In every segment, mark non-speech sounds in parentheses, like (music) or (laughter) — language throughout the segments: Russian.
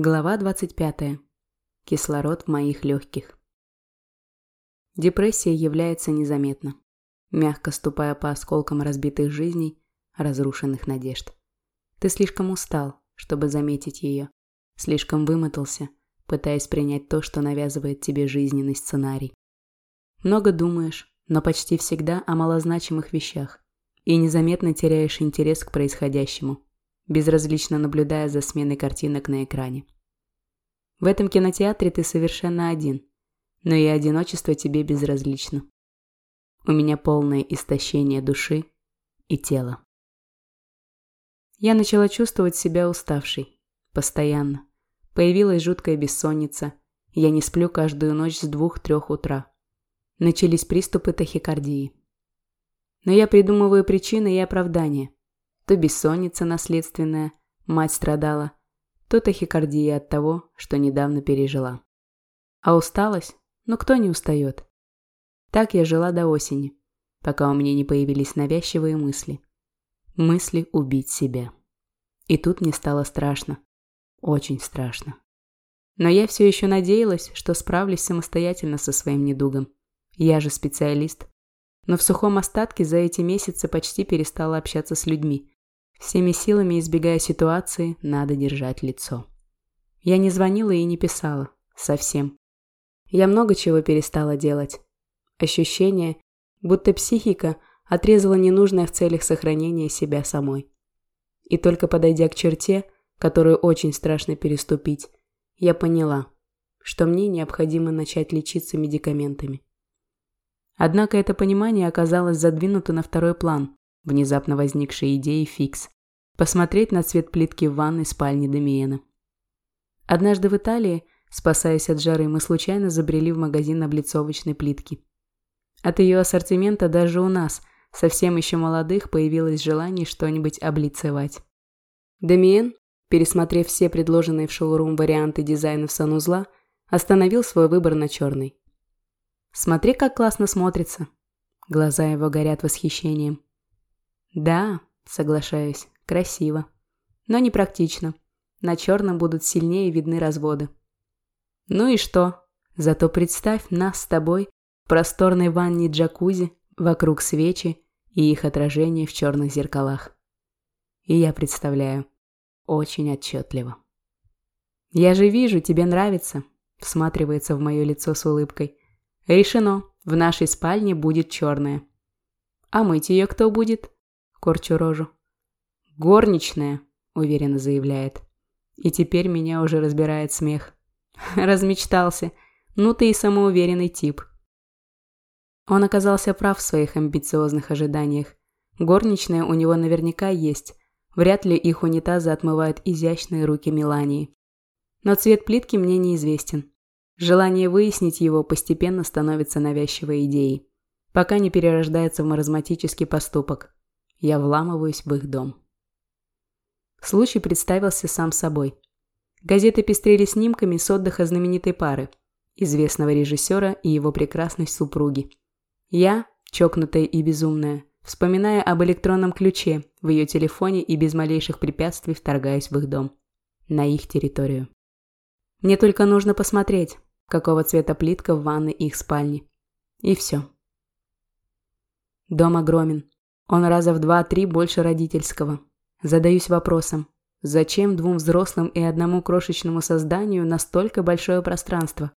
Глава 25. Кислород в моих легких. Депрессия является незаметно, мягко ступая по осколкам разбитых жизней, разрушенных надежд. Ты слишком устал, чтобы заметить ее, слишком вымотался, пытаясь принять то, что навязывает тебе жизненный сценарий. Много думаешь, но почти всегда о малозначимых вещах, и незаметно теряешь интерес к происходящему – безразлично наблюдая за сменой картинок на экране. В этом кинотеатре ты совершенно один, но и одиночество тебе безразлично. У меня полное истощение души и тела. Я начала чувствовать себя уставшей. Постоянно. Появилась жуткая бессонница. Я не сплю каждую ночь с двух-трех утра. Начались приступы тахикардии. Но я придумываю причины и оправдания. То бессонница наследственная, мать страдала, то тахикардия от того, что недавно пережила. А усталость? Ну кто не устает? Так я жила до осени, пока у меня не появились навязчивые мысли. Мысли убить себя. И тут мне стало страшно. Очень страшно. Но я все еще надеялась, что справлюсь самостоятельно со своим недугом. Я же специалист. Но в сухом остатке за эти месяцы почти перестала общаться с людьми, Всеми силами избегая ситуации, надо держать лицо. Я не звонила и не писала. Совсем. Я много чего перестала делать. Ощущение, будто психика отрезала ненужное в целях сохранения себя самой. И только подойдя к черте, которую очень страшно переступить, я поняла, что мне необходимо начать лечиться медикаментами. Однако это понимание оказалось задвинуто на второй план, внезапно возникшей идеей фикс. Посмотреть на цвет плитки в ванной спальни Демиена. Однажды в Италии, спасаясь от жары, мы случайно забрели в магазин облицовочной плитки. От ее ассортимента даже у нас, совсем еще молодых, появилось желание что-нибудь облицевать. Демиен, пересмотрев все предложенные в шоурум варианты дизайнов санузла, остановил свой выбор на черный. «Смотри, как классно смотрится!» Глаза его горят восхищением. «Да», — соглашаюсь, — «красиво. Но непрактично. На черном будут сильнее видны разводы». «Ну и что? Зато представь нас с тобой в просторной ванне джакузи, вокруг свечи и их отражение в черных зеркалах». И я представляю. Очень отчетливо. «Я же вижу, тебе нравится», — всматривается в мое лицо с улыбкой. «Решено, в нашей спальне будет черная». «А мыть ее кто будет?» Корчу рожу. «Горничная», — уверенно заявляет. И теперь меня уже разбирает смех. (laughs) Размечтался. Ну ты и самоуверенный тип. Он оказался прав в своих амбициозных ожиданиях. Горничная у него наверняка есть. Вряд ли их унитазы отмывают изящные руки Мелании. Но цвет плитки мне неизвестен. Желание выяснить его постепенно становится навязчивой идеей, пока не перерождается в маразматический поступок. Я вламываюсь в их дом. Случай представился сам собой. Газеты пестрели снимками с отдыха знаменитой пары, известного режиссера и его прекрасной супруги. Я, чокнутая и безумная, вспоминая об электронном ключе в ее телефоне и без малейших препятствий вторгаюсь в их дом. На их территорию. Мне только нужно посмотреть, какого цвета плитка в ванной их спальни. И все. Дом огромен. Он раза в два-три больше родительского. Задаюсь вопросом, зачем двум взрослым и одному крошечному созданию настолько большое пространство?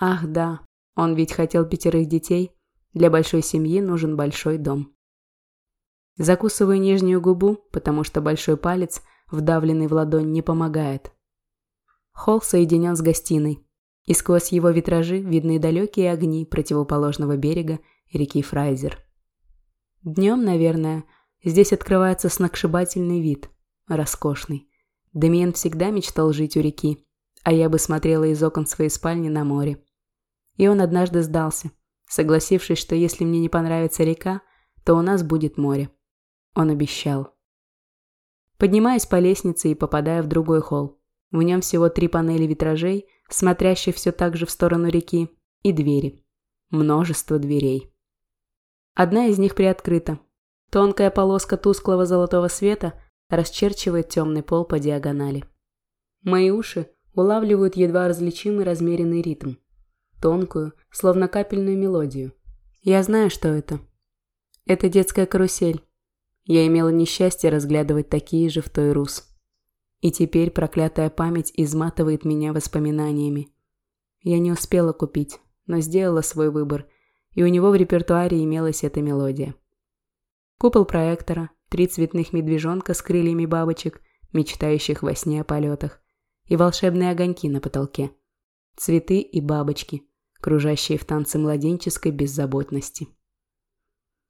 Ах да, он ведь хотел пятерых детей. Для большой семьи нужен большой дом. Закусываю нижнюю губу, потому что большой палец, вдавленный в ладонь, не помогает. Холл соединен с гостиной, и сквозь его витражи видны далекие огни противоположного берега реки Фрайзер. Днем, наверное, здесь открывается сногсшибательный вид. Роскошный. Демиен всегда мечтал жить у реки, а я бы смотрела из окон своей спальни на море. И он однажды сдался, согласившись, что если мне не понравится река, то у нас будет море. Он обещал. Поднимаюсь по лестнице и попадаю в другой холл. В нем всего три панели витражей, смотрящих все так же в сторону реки, и двери. Множество дверей. Одна из них приоткрыта. Тонкая полоска тусклого золотого света расчерчивает темный пол по диагонали. Мои уши, улавливают едва различимый размеренный ритм. Тонкую, словно капельную мелодию. Я знаю, что это. Это детская карусель. Я имела несчастье разглядывать такие же в той Рус. И теперь проклятая память изматывает меня воспоминаниями. Я не успела купить, но сделала свой выбор, и у него в репертуаре имелась эта мелодия. Купол проектора, три цветных медвежонка с крыльями бабочек, мечтающих во сне о полетах, и волшебные огоньки на потолке. Цветы и бабочки, кружащие в танце младенческой беззаботности.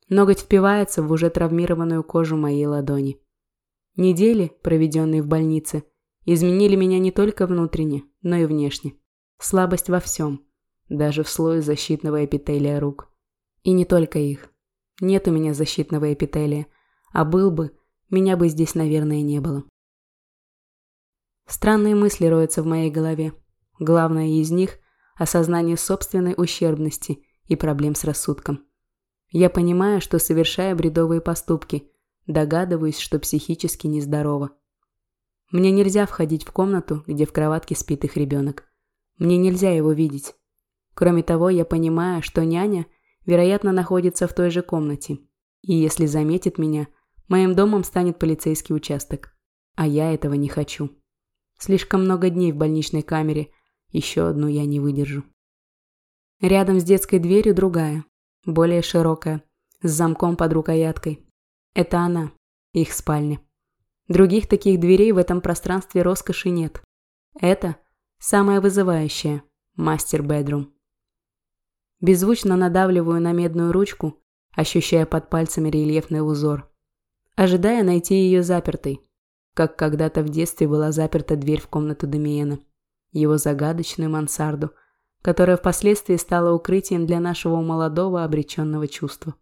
Ноготь впивается в уже травмированную кожу моей ладони. Недели, проведенные в больнице, изменили меня не только внутренне, но и внешне. Слабость во всем, даже в слое защитного эпителия рук. И не только их. Нет у меня защитного эпителия, а был бы, меня бы здесь, наверное, не было. Странные мысли роются в моей голове. Главное из них – осознание собственной ущербности и проблем с рассудком. Я понимаю, что совершаю бредовые поступки, догадываюсь, что психически нездорова. Мне нельзя входить в комнату, где в кроватке спит их ребенок. Мне нельзя его видеть. Кроме того, я понимаю, что няня, вероятно, находится в той же комнате. И если заметит меня, моим домом станет полицейский участок. А я этого не хочу. Слишком много дней в больничной камере. Еще одну я не выдержу. Рядом с детской дверью другая, более широкая, с замком под рукояткой. Это она, их спальня. Других таких дверей в этом пространстве роскоши нет. Это самое вызывающее – мастер-бедрум. Беззвучно надавливаю на медную ручку, ощущая под пальцами рельефный узор, ожидая найти ее запертой, как когда-то в детстве была заперта дверь в комнату Демиена, его загадочную мансарду, которая впоследствии стала укрытием для нашего молодого обреченного чувства.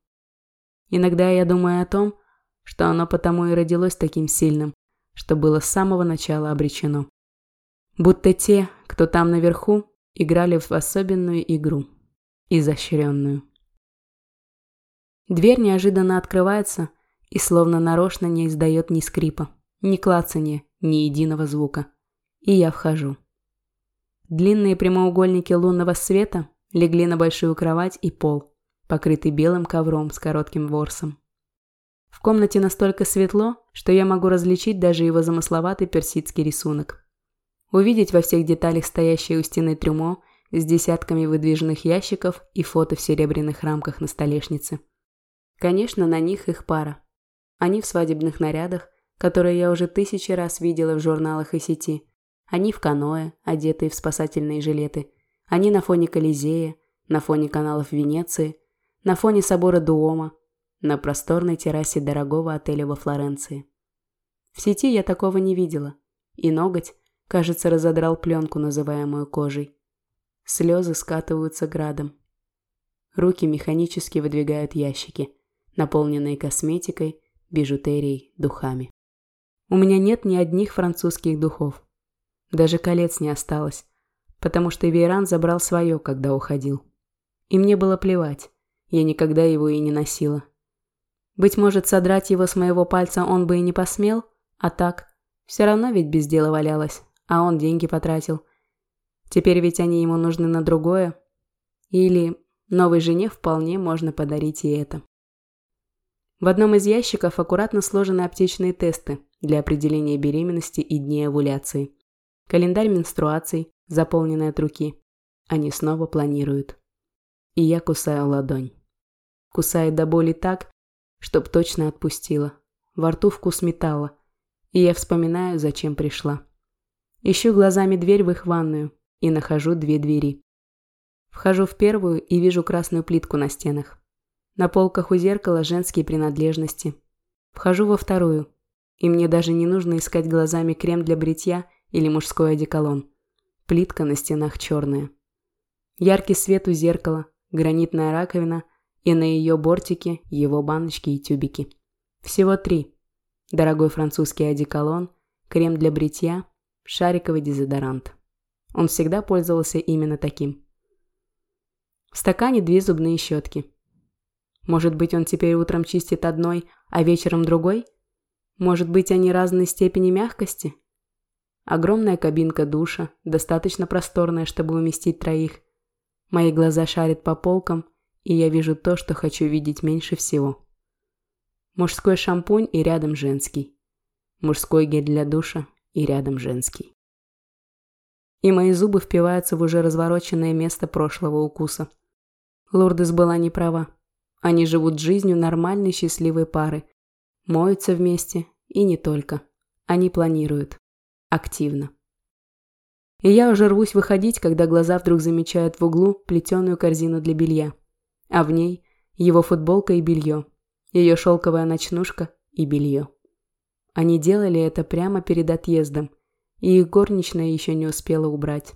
Иногда я думаю о том, что оно потому и родилось таким сильным, что было с самого начала обречено. Будто те, кто там наверху, играли в особенную игру, изощренную. Дверь неожиданно открывается и словно нарочно не издает ни скрипа. Ни клацания, ни единого звука. И я вхожу. Длинные прямоугольники лунного света легли на большую кровать и пол, покрытый белым ковром с коротким ворсом. В комнате настолько светло, что я могу различить даже его замысловатый персидский рисунок. Увидеть во всех деталях стоящее у стены трюмо с десятками выдвижных ящиков и фото в серебряных рамках на столешнице. Конечно, на них их пара. Они в свадебных нарядах, которые я уже тысячи раз видела в журналах и сети. Они в каноэ, одетые в спасательные жилеты. Они на фоне Колизея, на фоне каналов Венеции, на фоне собора Дуома, на просторной террасе дорогого отеля во Флоренции. В сети я такого не видела. И ноготь, кажется, разодрал пленку, называемую кожей. Слезы скатываются градом. Руки механически выдвигают ящики, наполненные косметикой, бижутерией, духами. У меня нет ни одних французских духов. Даже колец не осталось, потому что Вейран забрал свое, когда уходил. И мне было плевать, я никогда его и не носила. Быть может, содрать его с моего пальца он бы и не посмел, а так, все равно ведь без дела валялась, а он деньги потратил. Теперь ведь они ему нужны на другое. Или новой жене вполне можно подарить и это. В одном из ящиков аккуратно сложены аптечные тесты – для определения беременности и дней овуляции. Календарь менструаций, заполненный от руки. Они снова планируют. И я кусаю ладонь. Кусает до боли так, чтоб точно отпустила. Во рту вкус металла. И я вспоминаю, зачем пришла. Ищу глазами дверь в их ванную и нахожу две двери. Вхожу в первую и вижу красную плитку на стенах. На полках у зеркала женские принадлежности. Вхожу во вторую и мне даже не нужно искать глазами крем для бритья или мужской одеколон. Плитка на стенах черная. Яркий свет у зеркала, гранитная раковина и на ее бортике его баночки и тюбики. Всего три. Дорогой французский одеколон, крем для бритья, шариковый дезодорант. Он всегда пользовался именно таким. В стакане две зубные щетки. Может быть, он теперь утром чистит одной, а вечером другой? Может быть, они разной степени мягкости? Огромная кабинка душа, достаточно просторная, чтобы уместить троих. Мои глаза шарят по полкам, и я вижу то, что хочу видеть меньше всего. Мужской шампунь и рядом женский. Мужской гель для душа и рядом женский. И мои зубы впиваются в уже развороченное место прошлого укуса. Лурдес была не права. Они живут жизнью нормальной счастливой пары. Моются вместе и не только. Они планируют. Активно. И я уже рвусь выходить, когда глаза вдруг замечают в углу плетеную корзину для белья. А в ней его футболка и белье. Ее шелковая ночнушка и белье. Они делали это прямо перед отъездом, и их горничная еще не успела убрать.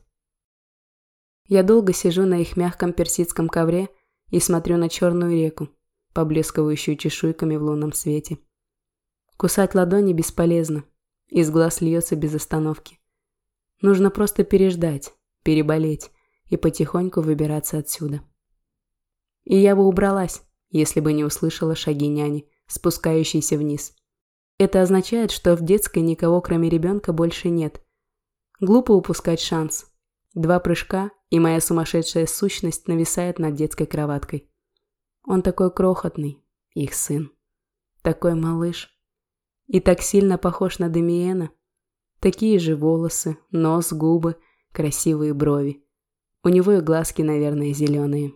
Я долго сижу на их мягком персидском ковре и смотрю на черную реку, поблескивающую чешуйками в лунном свете. Кусать ладони бесполезно, из глаз льется без остановки. Нужно просто переждать, переболеть и потихоньку выбираться отсюда. И я бы убралась, если бы не услышала шаги няни, спускающейся вниз. Это означает, что в детской никого кроме ребенка больше нет. Глупо упускать шанс. Два прыжка, и моя сумасшедшая сущность нависает над детской кроваткой. Он такой крохотный, их сын. Такой малыш. И так сильно похож на Демиена. Такие же волосы, нос, губы, красивые брови. У него и глазки, наверное, зеленые.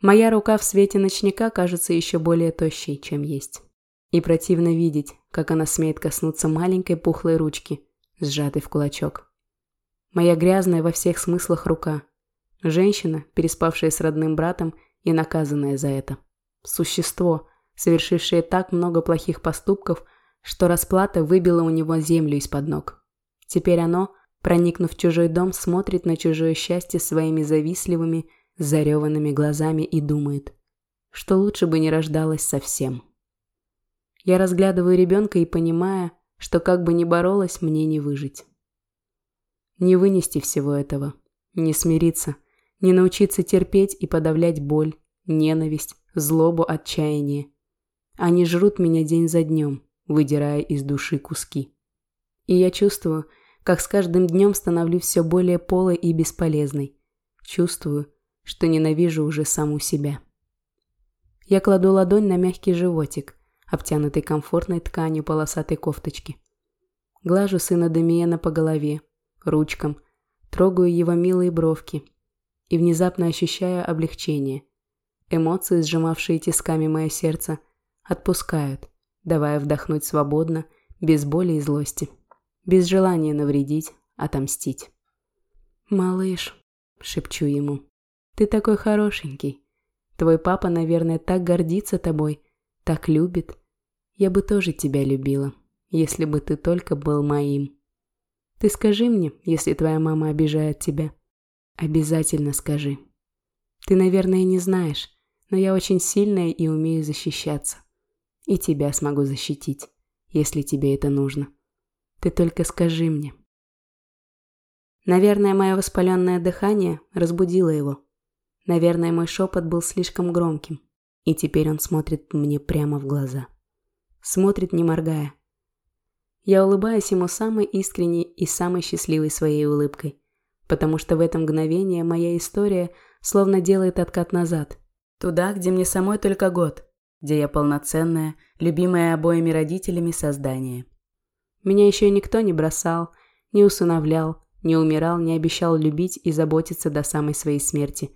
Моя рука в свете ночника кажется еще более тощей, чем есть. И противно видеть, как она смеет коснуться маленькой пухлой ручки, сжатой в кулачок. Моя грязная во всех смыслах рука. Женщина, переспавшая с родным братом и наказанная за это. Существо, совершившее так много плохих поступков, что расплата выбила у него землю из-под ног. Теперь оно, проникнув в чужой дом, смотрит на чужое счастье своими завистливыми, зареванными глазами и думает, что лучше бы не рождалась совсем. Я разглядываю ребенка и понимаю, что как бы ни боролась, мне не выжить. Не вынести всего этого, не смириться, не научиться терпеть и подавлять боль, ненависть, злобу, отчаяние. Они жрут меня день за днем, выдирая из души куски. И я чувствую, как с каждым днем становлюсь все более полой и бесполезной. Чувствую, что ненавижу уже саму себя. Я кладу ладонь на мягкий животик, обтянутый комфортной тканью полосатой кофточки. Глажу сына Демиена по голове, ручкам, трогаю его милые бровки и внезапно ощущаю облегчение. Эмоции, сжимавшие тисками мое сердце, отпускают, давая вдохнуть свободно, без боли и злости, без желания навредить, отомстить. «Малыш», — шепчу ему, — «ты такой хорошенький. Твой папа, наверное, так гордится тобой, так любит. Я бы тоже тебя любила, если бы ты только был моим. Ты скажи мне, если твоя мама обижает тебя. Обязательно скажи. Ты, наверное, не знаешь, но я очень сильная и умею защищаться. И тебя смогу защитить, если тебе это нужно. Ты только скажи мне. Наверное, мое воспаленное дыхание разбудило его. Наверное, мой шепот был слишком громким, и теперь он смотрит мне прямо в глаза. Смотрит, не моргая. Я улыбаюсь ему самой искренней и самой счастливой своей улыбкой, потому что в это мгновение моя история словно делает откат назад, туда, где мне самой только год, где я полноценная, любимая обоими родителями создание. Меня еще никто не бросал, не усыновлял, не умирал, не обещал любить и заботиться до самой своей смерти.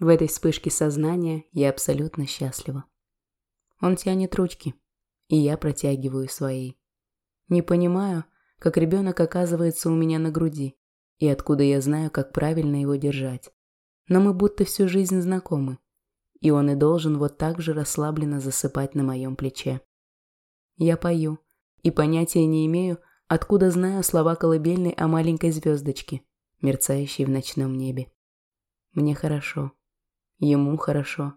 В этой вспышке сознания я абсолютно счастлива. Он тянет ручки, и я протягиваю свои. Не понимаю, как ребенок оказывается у меня на груди, и откуда я знаю, как правильно его держать. Но мы будто всю жизнь знакомы, и он и должен вот так же расслабленно засыпать на моем плече. Я пою, и понятия не имею, откуда знаю слова колыбельной о маленькой звездочке, мерцающей в ночном небе. Мне хорошо. Ему хорошо.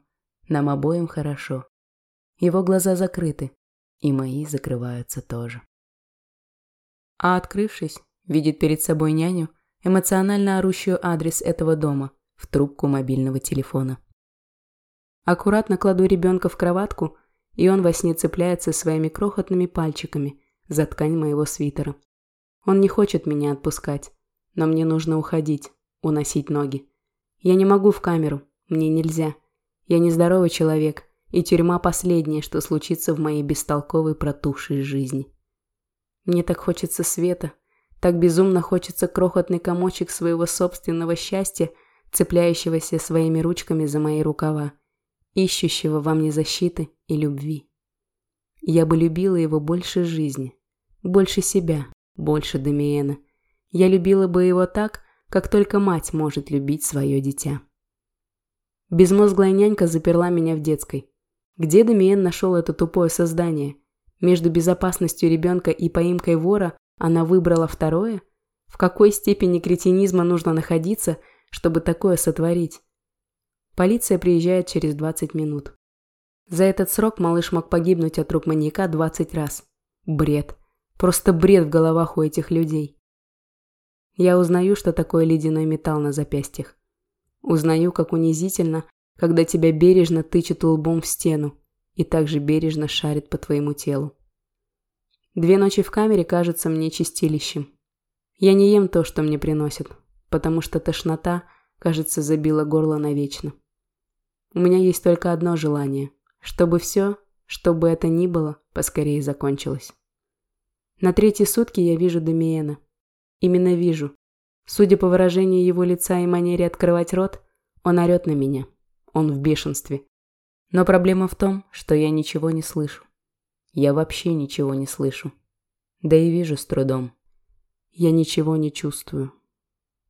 Нам обоим хорошо. Его глаза закрыты, и мои закрываются тоже. А открывшись, видит перед собой няню, эмоционально орущую адрес этого дома в трубку мобильного телефона. Аккуратно кладу ребенка в кроватку, и он во сне цепляется своими крохотными пальчиками за ткань моего свитера. Он не хочет меня отпускать, но мне нужно уходить, уносить ноги. Я не могу в камеру, мне нельзя. Я нездоровый человек, и тюрьма последнее, что случится в моей бестолковой протухшей жизни. Мне так хочется света, так безумно хочется крохотный комочек своего собственного счастья, цепляющегося своими ручками за мои рукава, ищущего во мне защиты и любви. Я бы любила его больше жизни, больше себя, больше Демиена. Я любила бы его так, как только мать может любить свое дитя. Безмозглая нянька заперла меня в детской. Где Демиен нашел это тупое создание? Между безопасностью ребенка и поимкой вора она выбрала второе? В какой степени кретинизма нужно находиться, чтобы такое сотворить? Полиция приезжает через 20 минут. За этот срок малыш мог погибнуть от рук маньяка 20 раз. Бред. Просто бред в головах у этих людей. Я узнаю, что такое ледяной металл на запястьях. Узнаю, как унизительно, когда тебя бережно тычет лбом в стену и также бережно шарит по твоему телу. Две ночи в камере кажутся мне чистилищем. Я не ем то, что мне приносят, потому что тошнота, кажется, забила горло навечно. У меня есть только одно желание, чтобы все, что бы это ни было, поскорее закончилось. На третьи сутки я вижу Демиена. Именно вижу. Судя по выражению его лица и манере открывать рот, он орет на меня. Он в бешенстве. Но проблема в том, что я ничего не слышу. Я вообще ничего не слышу. Да и вижу с трудом. Я ничего не чувствую.